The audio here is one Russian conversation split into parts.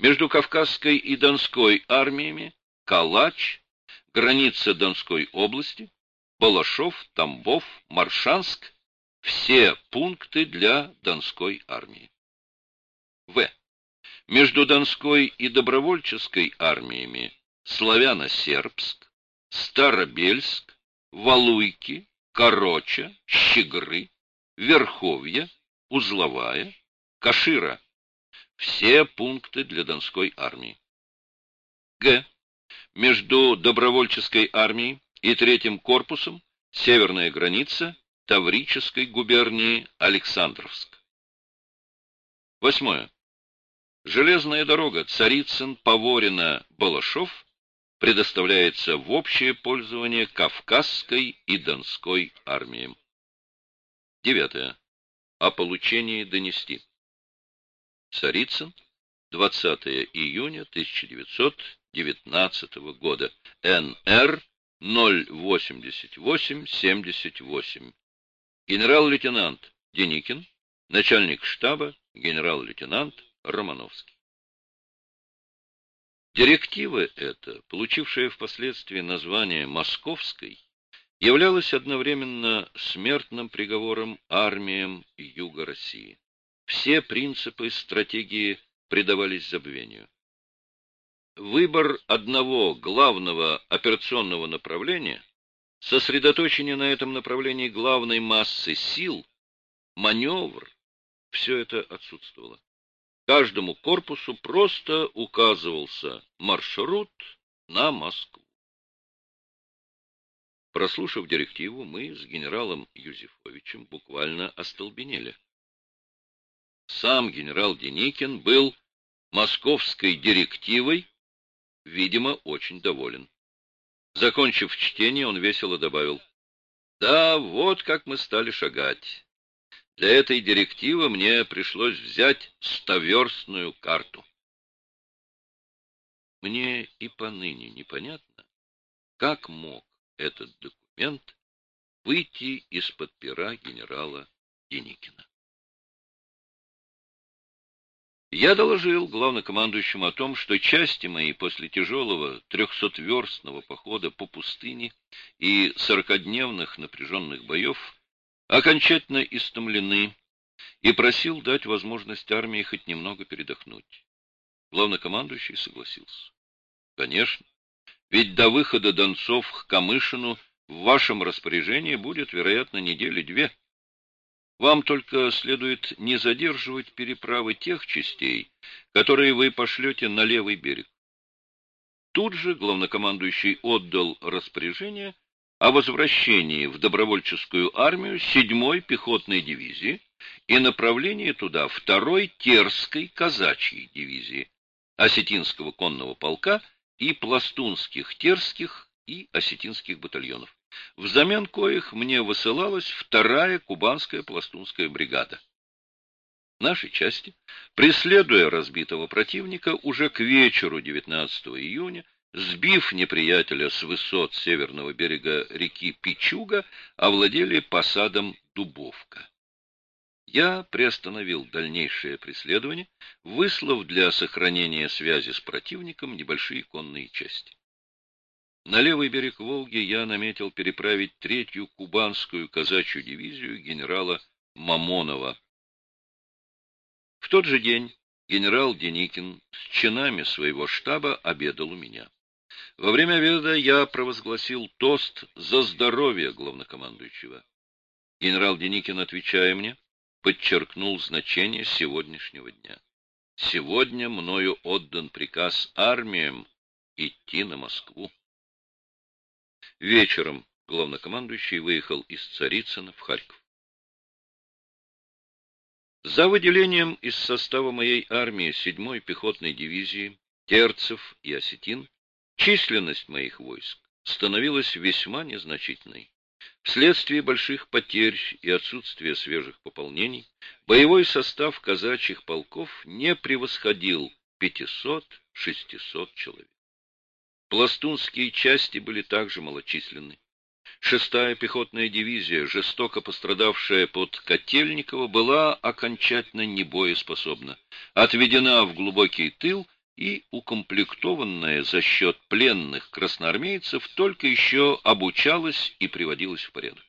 Между Кавказской и Донской армиями Калач, граница Донской области, Балашов, Тамбов, Маршанск – все пункты для Донской армии. В. Между Донской и Добровольческой армиями Славяно-Сербск, Старобельск, Валуйки, Короча, Щегры, Верховья, Узловая, Кашира. Все пункты для Донской армии. Г. Между добровольческой армией и третьим корпусом северная граница Таврической губернии Александровск. Восьмое. Железная дорога Царицын-Поворино-Балашов предоставляется в общее пользование Кавказской и Донской армиям. Девятое. О получении донести. Царицын, 20 июня 1919 года, НР 08878. Генерал-лейтенант Деникин, начальник штаба генерал-лейтенант Романовский. Директива эта, получившая впоследствии название «Московской», являлась одновременно смертным приговором армиям Юга России. Все принципы стратегии предавались забвению. Выбор одного главного операционного направления, сосредоточение на этом направлении главной массы сил, маневр, все это отсутствовало. Каждому корпусу просто указывался маршрут на Москву. Прослушав директиву, мы с генералом Юзефовичем буквально остолбенели. Сам генерал Деникин был московской директивой, видимо, очень доволен. Закончив чтение, он весело добавил, «Да, вот как мы стали шагать. Для этой директивы мне пришлось взять стоверстную карту. Мне и поныне непонятно, как мог этот документ выйти из-под пера генерала Деникина. Я доложил главнокомандующему о том, что части мои после тяжелого трехсотверстного похода по пустыне и сорокодневных напряженных боев окончательно истомлены и просил дать возможность армии хоть немного передохнуть. Главнокомандующий согласился. Конечно, ведь до выхода Донцов к Камышину в вашем распоряжении будет, вероятно, недели две. Вам только следует не задерживать переправы тех частей, которые вы пошлете на левый берег. Тут же главнокомандующий отдал распоряжение о возвращении в добровольческую армию 7-й пехотной дивизии и направлении туда 2-й Терской казачьей дивизии, Осетинского конного полка и пластунских терских и осетинских батальонов, взамен коих мне высылалась вторая кубанская пластунская бригада. Наши части, преследуя разбитого противника, уже к вечеру 19 июня сбив неприятеля с высот северного берега реки Пичуга, овладели посадом Дубовка. Я приостановил дальнейшее преследование, выслав для сохранения связи с противником небольшие конные части. На левый берег Волги я наметил переправить третью кубанскую казачью дивизию генерала Мамонова. В тот же день генерал Деникин с чинами своего штаба обедал у меня. Во время обеда я провозгласил тост за здоровье главнокомандующего. Генерал Деникин, отвечая мне, подчеркнул значение сегодняшнего дня. Сегодня мною отдан приказ армиям идти на Москву. Вечером главнокомандующий выехал из Царицына в Харьков. За выделением из состава моей армии 7-й пехотной дивизии Терцев и Осетин Численность моих войск становилась весьма незначительной. Вследствие больших потерь и отсутствия свежих пополнений, боевой состав казачьих полков не превосходил 500-600 человек. Пластунские части были также малочисленны. Шестая пехотная дивизия, жестоко пострадавшая под Котельниково, была окончательно небоеспособна, отведена в глубокий тыл и укомплектованная за счет пленных красноармейцев только еще обучалась и приводилась в порядок.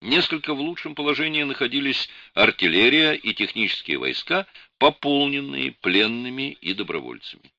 Несколько в лучшем положении находились артиллерия и технические войска, пополненные пленными и добровольцами.